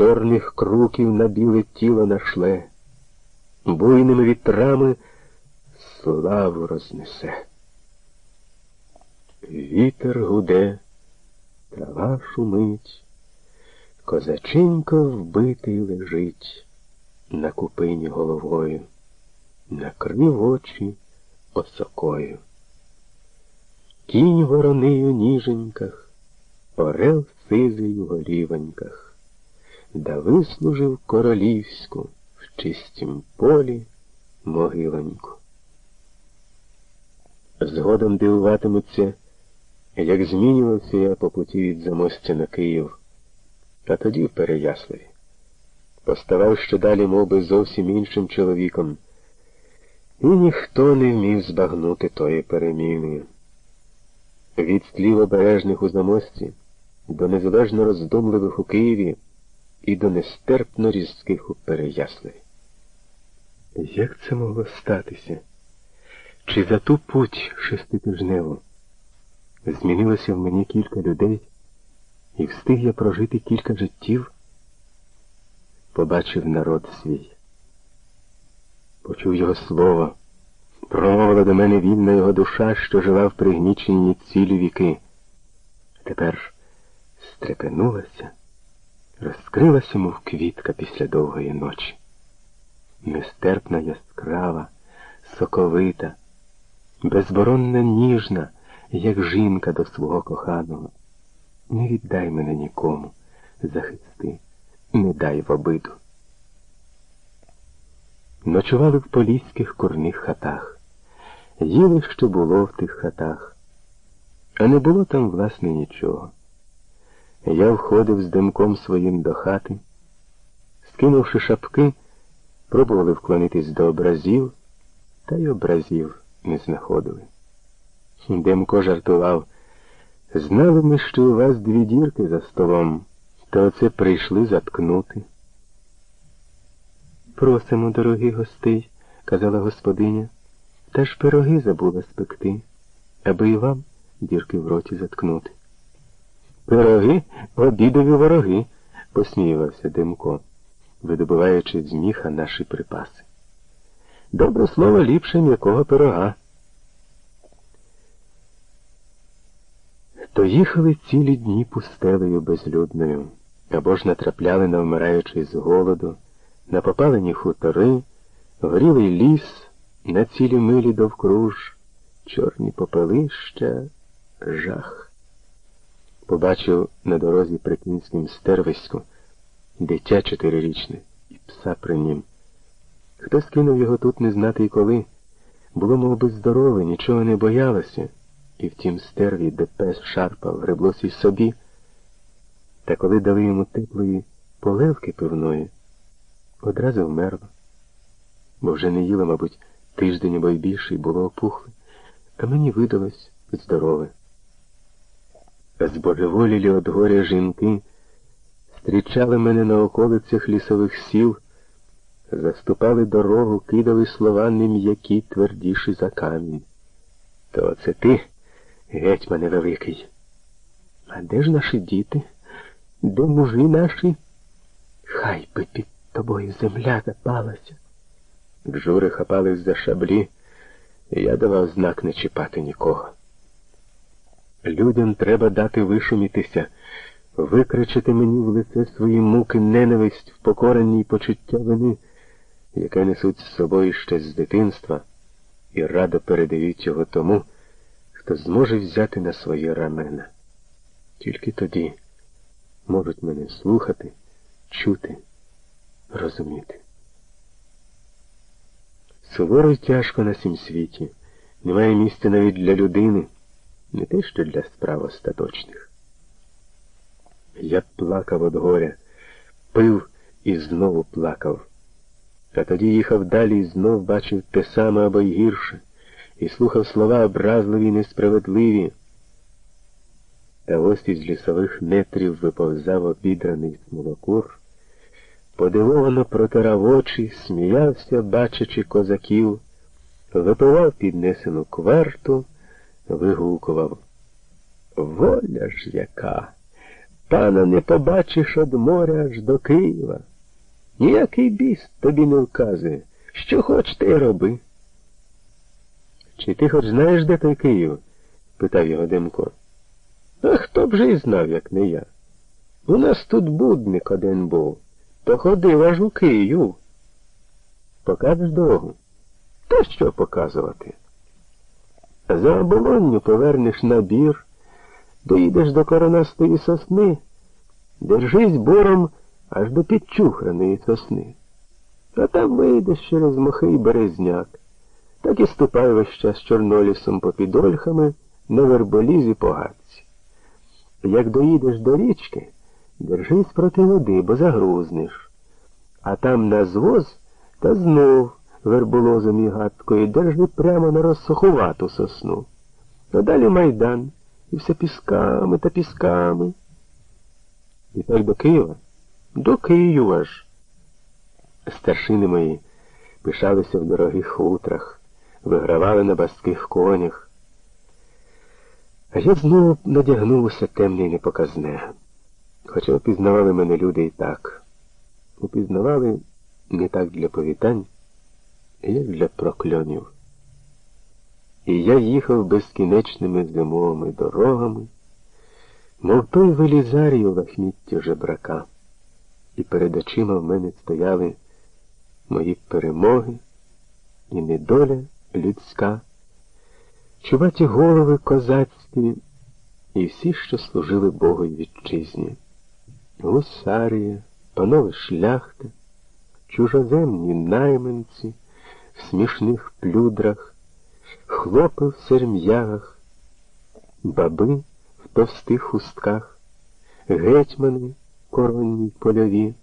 чорних круків на біле тіло нашле, буйними вітрами славу рознесе. Вітер гуде, трава шумить, козаченько вбитий лежить на купині головою, накрив очі осокою. Кінь вороний у ніженьках, орел сизий у голівоньках, да вислужив королівську в чистім полі могилоньку. Згодом дивуватимуться, як змінювався я по путі від замостя на Київ, а тоді в Переяславі. Поставав ще далі мов би, зовсім іншим чоловіком, і ніхто не вмів збагнути тої переміни. Від стлів обережних у замості до незалежно роздумливих у Києві і до нестерпно різких у. Як це могло статися? Чи за ту путь шеститижневу змінилося в мені кілька людей, і встиг я прожити кілька життів? Побачив народ свій, почув його слово, промовила до мене вільна його душа, що жила в пригніченні цілі віки. Тепер стрепенулася, розкрилася, мов квітка після довгої ночі. Нестерпна яскрава, соковита, безборонна ніжна, як жінка до свого коханого. Не віддай мене нікому, захисти, не дай в обиду. Ночували в поліських курних хатах, їли, що було в тих хатах, а не було там, власне, нічого. Я входив з димком своїм до хати, скинувши шапки, пробували вклонитись до образів, та й образів не знаходили. Демко жартував. Знали ми, що у вас дві дірки за столом, то оце прийшли заткнути. Просимо, дорогі гостей, казала господиня, та ж пироги забула спекти, аби і вам дірки в роті заткнути. Пироги обідові вороги, посміювався Демко, видобуваючи з міха наші припаси. Добре слово ліпше м'якого пирога. То їхали цілі дні пустелею безлюдною, або ж натрапляли на вмираючий з голоду, на попалені хутори, горілий ліс, на цілі милі довкруж, чорні попелища, жах. Побачив на дорозі при кінськім стервиську дитя чотирирічне і пса при нім. Хто скинув його тут не знати й коли, було, мов би, здорове, нічого не боялося і в тім стерві, де пес шарпав, греблось і собі. Та коли дали йому теплої полевки пивної, одразу вмерло, бо вже не їло, мабуть, тиждень або й більше, і було опухле, а мені видалось здорове. Збожеволілі от горя жінки зустрічали мене на околицях лісових сіл, заступали дорогу, кидали слова нем'які, твердіші за камінь. То це ти? Гетьмане великий. А де ж наші діти? Де мужі наші? Хай би під тобою земля запалася. Джури хапались за шаблі, і я давав знак не чіпати нікого. Людям треба дати вишумітися, викричати мені в лице свої муки ненависть, впокорені й почуття вини, яке несуть з собою ще з дитинства, і радо передають його тому хто зможе взяти на своє рамена. Тільки тоді можуть мене слухати, чути, розуміти. Суворо й тяжко на сім світі, немає місця навіть для людини, не те що для справ остаточних. Я плакав від горя, пив і знову плакав, а тоді їхав далі і знов бачив те саме або й гірше і слухав слова образливі й несправедливі. Та ось із лісових нетрів виповзав обідраний смолокур, подивовано протирав очі, сміявся, бачачи козаків, випивав піднесену кварту, вигукував. Воля ж яка! Пана не побачиш од моря аж до Києва. Ніякий біс тобі не вказує. Що хоч ти роби. Чи ти хоч знаєш, де той Київ? питав його Демко. А хто б же й знав, як не я. У нас тут будник один був, то ходив аж у Київ. Покажеш дорогу? Та що показувати? За оболонню повернеш на бір, доїдеш до коронастої сосни, держись бором аж до підчухраної сосни. А там вийдеш через мохи й березняк. Так і ступай весь час чорнолісом попід ольхами на верболізі по гадці. Як доїдеш до річки, держись проти води, бо загрузнеш. А там на звоз та знов верболозом і гадкою держи прямо на розсохувату сосну. А далі майдан, і все пісками та пісками. І так до Києва? До Києва ж. Старшини мої пишалися в дорогих хутрах, вигравали на баских конях. А я знову надягнув усе темне і непоказне. Хоча опізнавали мене люди і так. Упізнавали не так для повітань, як для прокльонів. І я їхав безкінечними зимовими дорогами, мов той велізарій у лахмітті жебрака, і перед очима в мене стояли мої перемоги і недоля людська, чуваті голови козацькі і всі, що служили Богу й вітчизні, гусарія, панове шляхти, чужоземні найманці смішних плюдрах, хлопи в серм'ягах, баби в товстих хустках, гетьмани коронні польові.